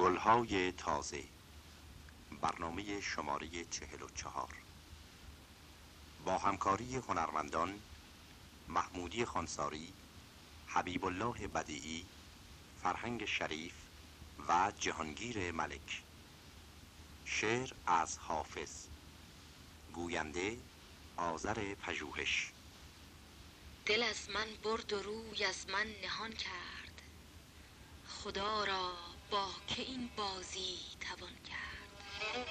گلهای تازه. برنامه شماره چهل و چهار. با همکاری هنرمندان محمودی خانساری حبیب الله بدیعی فرهنگ شریف و جهانگیر ملک. شعر از حافظ. گوینده آذر پژوهش. دل از من برد و روی از من نهان کرد. خدا را با که این بازی توان کرد.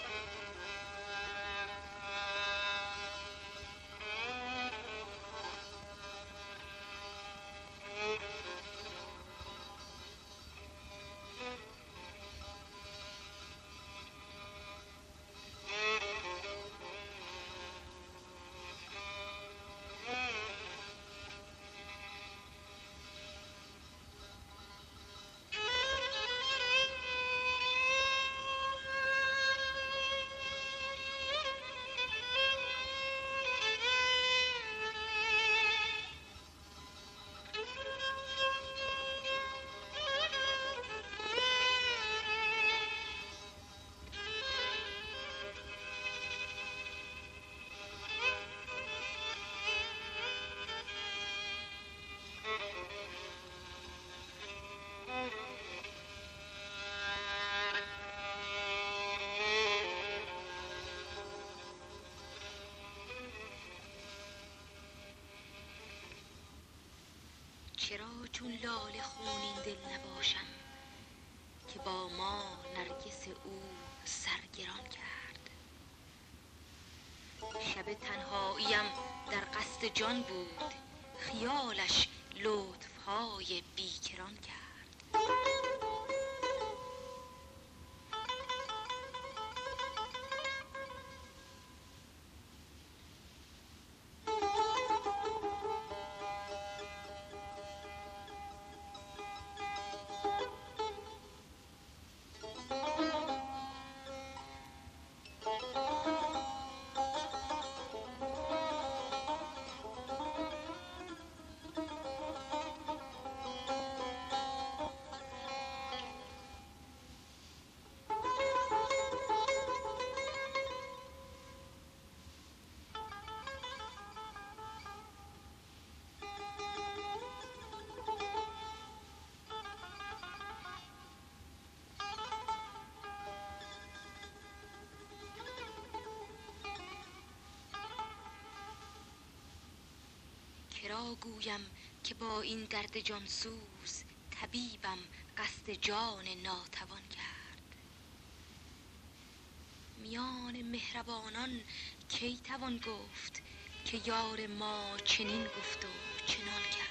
چرا چون لاله خونین دل نباشم که با ما نرگس او سرگران کرد؟ شب تنهاییم در قصد جان بود خیالش لطفهای بیکران کرد کرا گویم که با این درد جانسوز طبیبم قصد جان ناتوان کرد. میان مهربانان کی توان گفت که یار ما چنین گفت و چنان کرد؟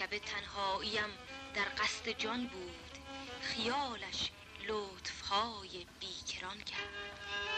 شب تنهاییم در قصد جان بود خیالش لطفهای بیکران کرد.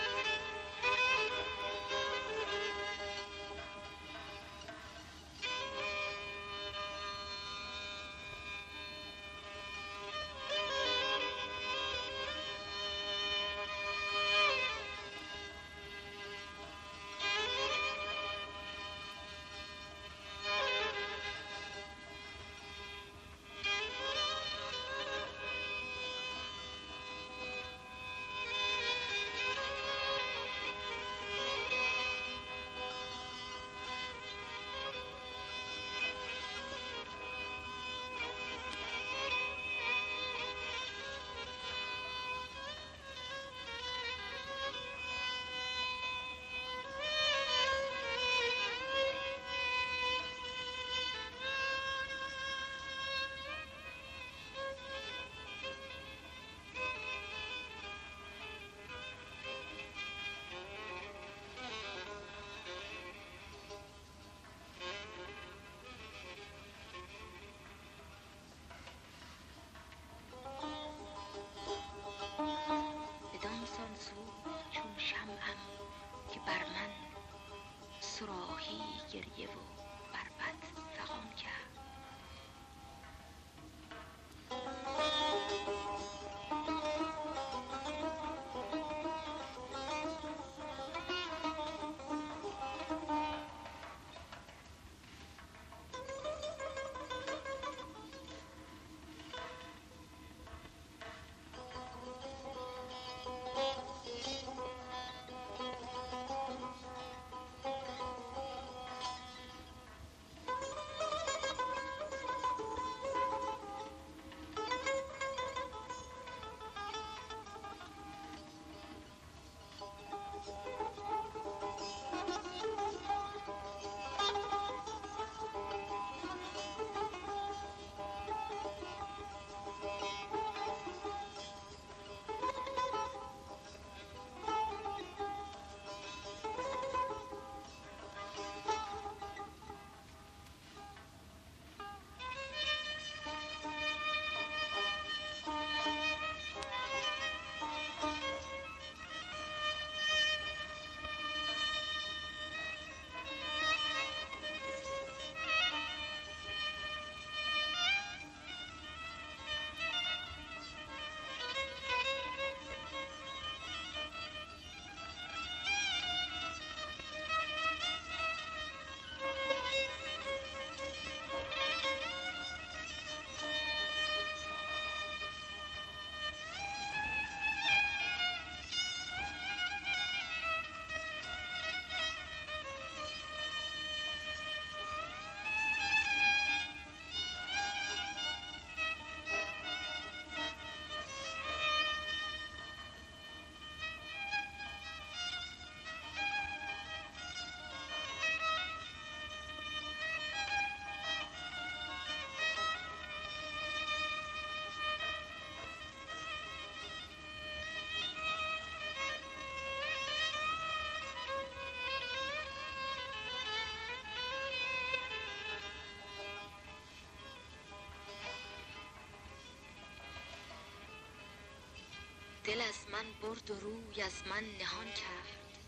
دل از من برد و روی از من نهان کرد.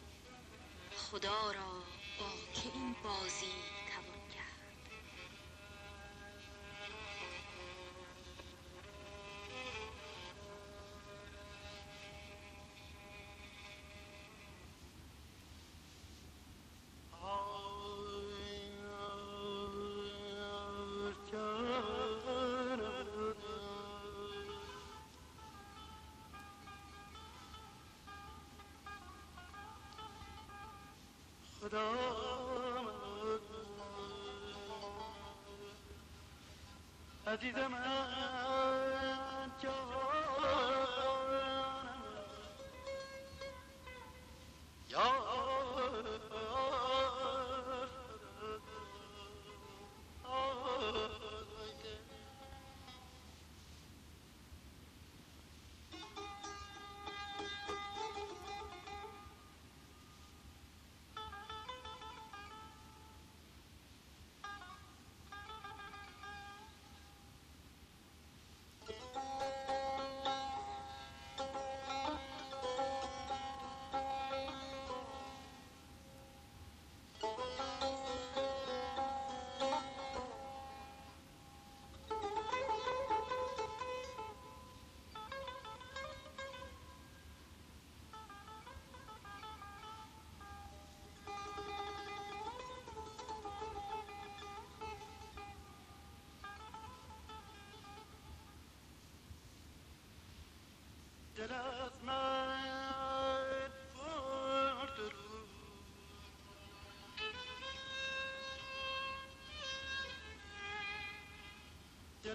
خدا را با که این بازی بعد دمعه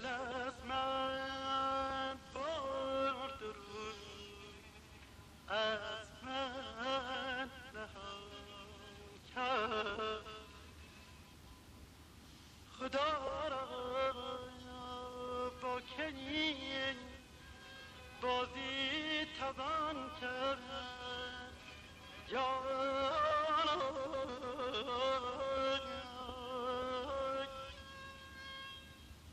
Love.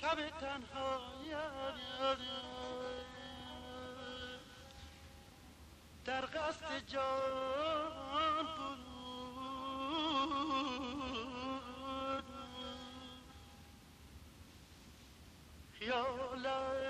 شب تنهایی در قصد جان بود. خیالش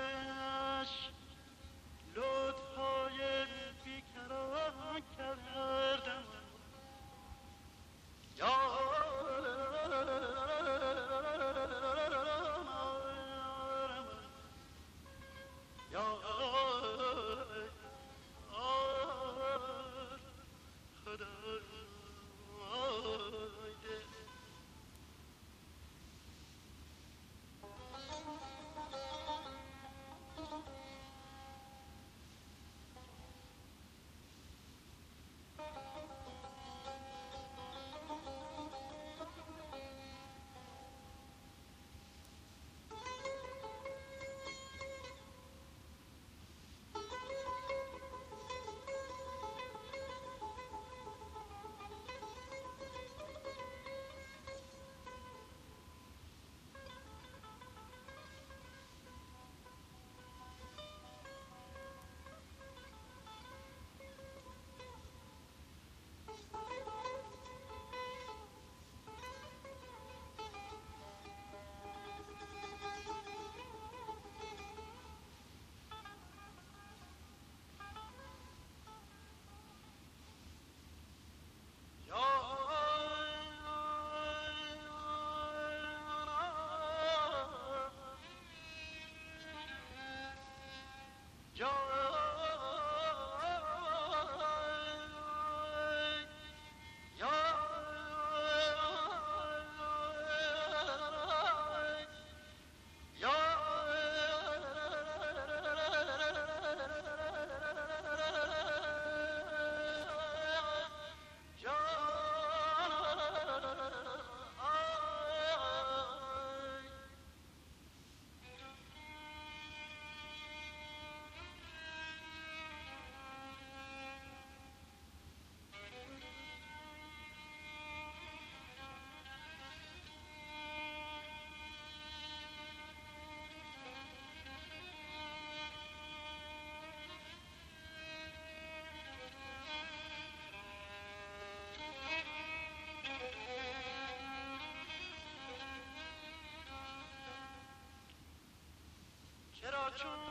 با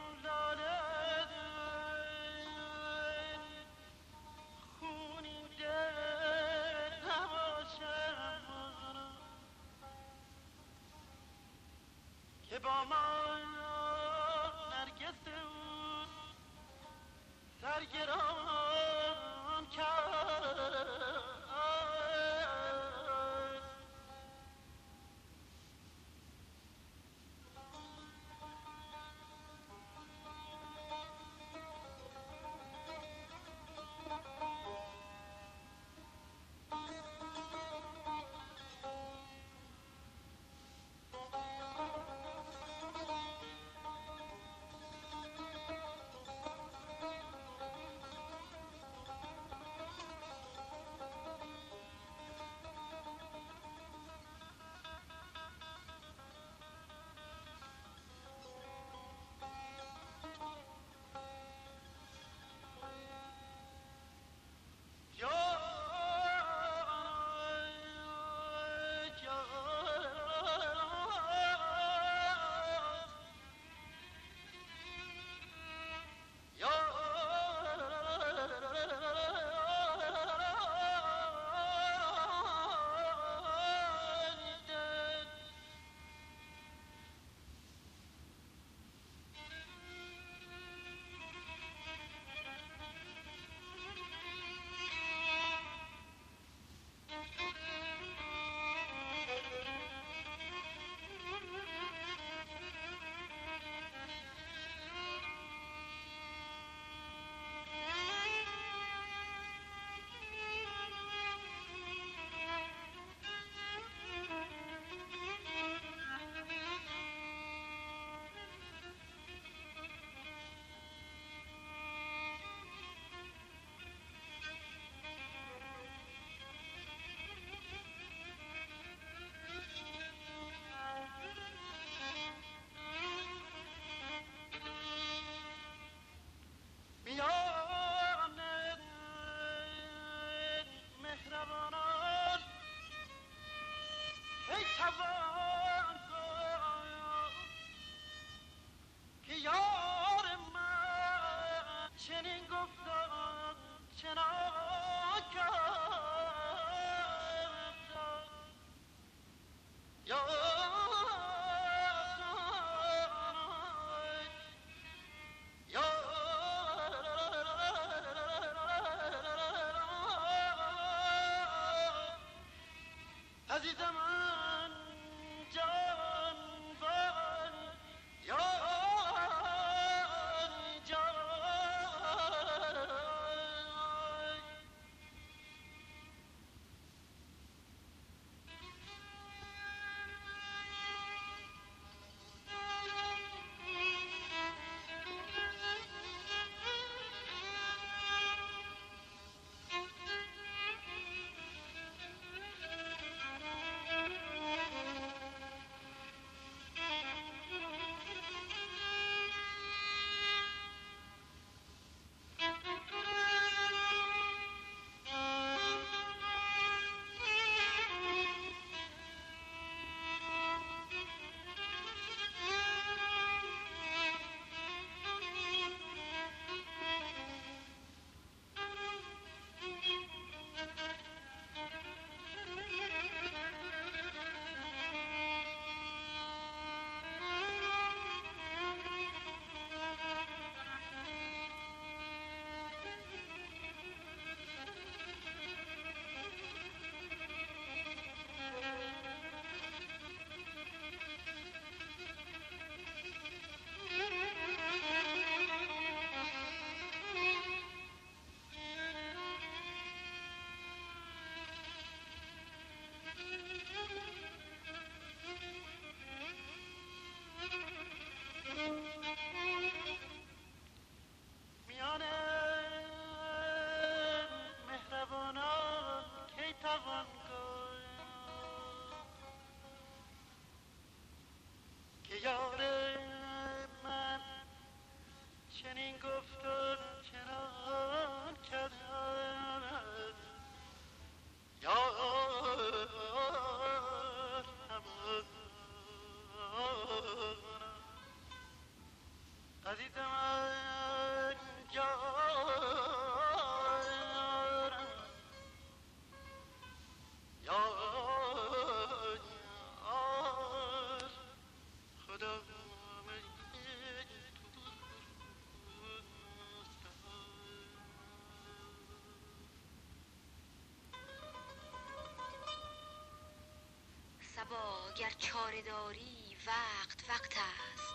سبا گر چاره داری وقت وقت است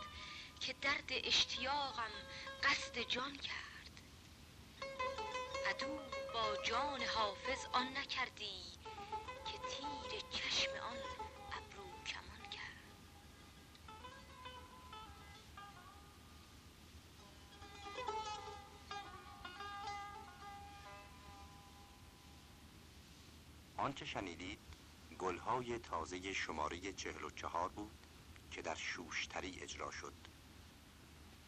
که درد اشتیاقم قصد جان کرد. عدو با جان حافظ آن نکردی که تیر چشم آن ابرو کمان کرد. آنچه شنیدید گلهای تازه شماره چهل و چهار بود که در شوشتری اجرا شد.